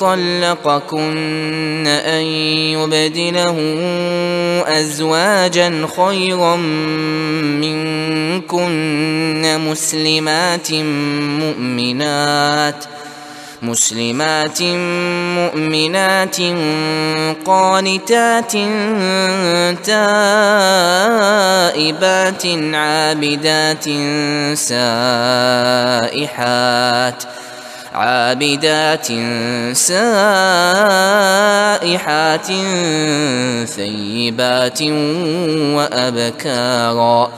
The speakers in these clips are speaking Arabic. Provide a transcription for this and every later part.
طلقكن أن يبدله أزواجا خيرا منكن مسلمات مؤمنات ۖ مسلمات مؤمنات قانتات تائبات عابدات سائحات عابدات سائحات ثيبات وأبكارا.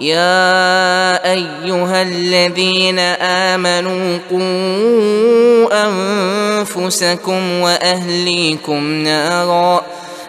يا أيها الذين آمنوا قوا أنفسكم وأهليكم نارا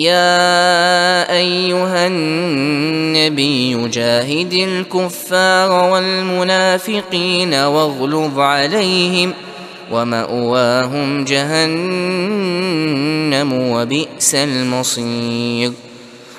يا أيها النبي جاهد الكفار والمنافقين واغلظ عليهم ومأواهم جهنم وبئس المصير